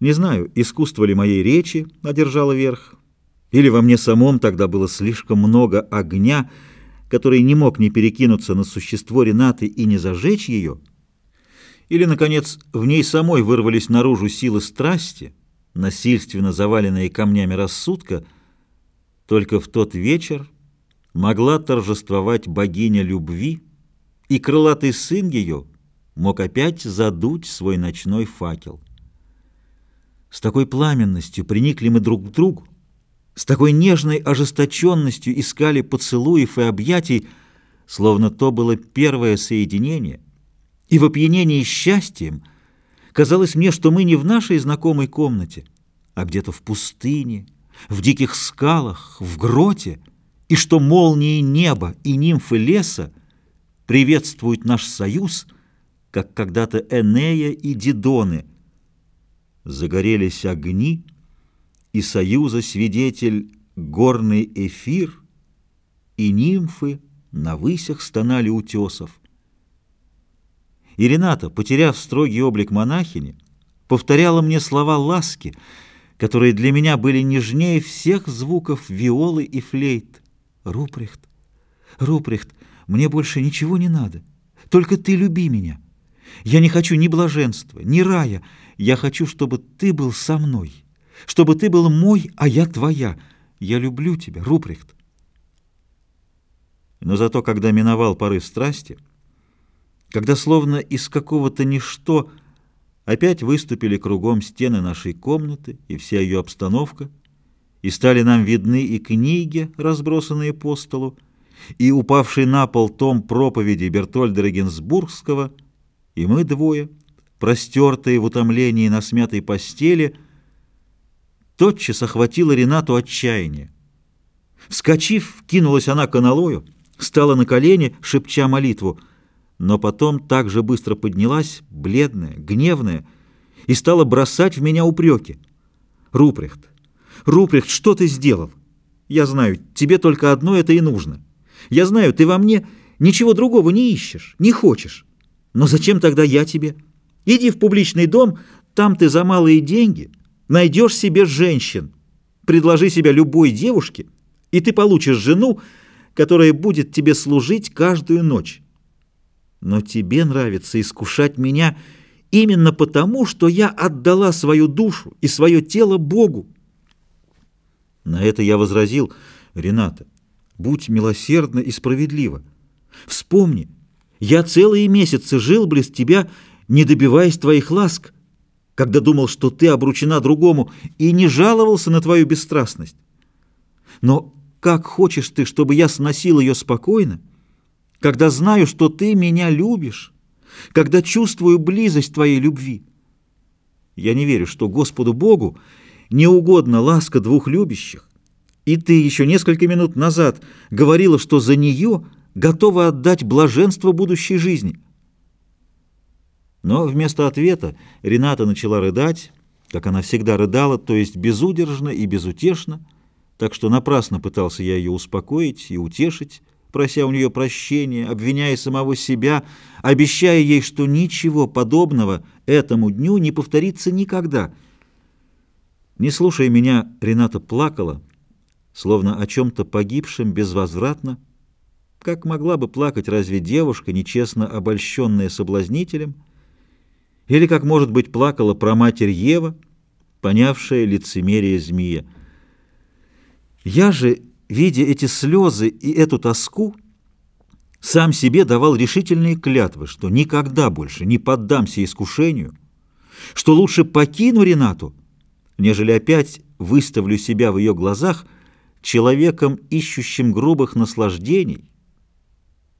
Не знаю, искусство ли моей речи одержало верх, или во мне самом тогда было слишком много огня, который не мог не перекинуться на существо Ренаты и не зажечь ее, или, наконец, в ней самой вырвались наружу силы страсти, насильственно заваленные камнями рассудка, только в тот вечер могла торжествовать богиня любви, и крылатый сын ее мог опять задуть свой ночной факел. С такой пламенностью приникли мы друг к другу, с такой нежной ожесточенностью искали поцелуев и объятий, словно то было первое соединение, и в опьянении счастьем казалось мне, что мы не в нашей знакомой комнате, а где-то в пустыне, в диких скалах, в гроте, и что молнии неба и нимфы леса приветствуют наш союз, как когда-то Энея и Дидоны. Загорелись огни, и союза свидетель горный эфир, и нимфы на высях стонали утесов. И Рената, потеряв строгий облик монахини, повторяла мне слова ласки, которые для меня были нежнее всех звуков виолы и флейт. «Рупрехт, Рупрехт, мне больше ничего не надо, только ты люби меня. Я не хочу ни блаженства, ни рая, я хочу, чтобы ты был со мной» чтобы ты был мой, а я твоя. Я люблю тебя, Рупрехт. Но зато, когда миновал порыв страсти, когда словно из какого-то ничто опять выступили кругом стены нашей комнаты и вся ее обстановка, и стали нам видны и книги, разбросанные по столу, и упавший на пол том проповеди Бертольда Регенсбургского, и мы двое, простертые в утомлении на смятой постели — Тотчас охватило Ренату отчаяние. Вскочив, кинулась она к аналою, стала на колени, шепча молитву, но потом так же быстро поднялась, бледная, гневная, и стала бросать в меня упреки. «Рупрехт, Рупрехт, что ты сделал? Я знаю, тебе только одно это и нужно. Я знаю, ты во мне ничего другого не ищешь, не хочешь. Но зачем тогда я тебе? Иди в публичный дом, там ты за малые деньги» Найдешь себе женщин, предложи себя любой девушке, и ты получишь жену, которая будет тебе служить каждую ночь. Но тебе нравится искушать меня именно потому, что я отдала свою душу и свое тело Богу. На это я возразил, Рената, будь милосердна и справедлива. Вспомни, я целые месяцы жил близ тебя, не добиваясь твоих ласк, когда думал, что ты обручена другому, и не жаловался на твою бесстрастность. Но как хочешь ты, чтобы я сносил ее спокойно, когда знаю, что ты меня любишь, когда чувствую близость твоей любви? Я не верю, что Господу Богу не угодна ласка двух любящих, и ты еще несколько минут назад говорила, что за нее готова отдать блаженство будущей жизни». Но вместо ответа Рената начала рыдать, как она всегда рыдала, то есть безудержно и безутешно, так что напрасно пытался я ее успокоить и утешить, прося у нее прощения, обвиняя самого себя, обещая ей, что ничего подобного этому дню не повторится никогда. Не слушая меня, Рената плакала, словно о чем-то погибшем безвозвратно, как могла бы плакать разве девушка, нечестно обольщенная соблазнителем, или, как может быть, плакала про матерь Ева, понявшая лицемерие змея. Я же, видя эти слезы и эту тоску, сам себе давал решительные клятвы, что никогда больше не поддамся искушению, что лучше покину Ренату, нежели опять выставлю себя в ее глазах человеком, ищущим грубых наслаждений,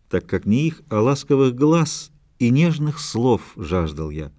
так как не их, а ласковых глаз и нежных слов жаждал я.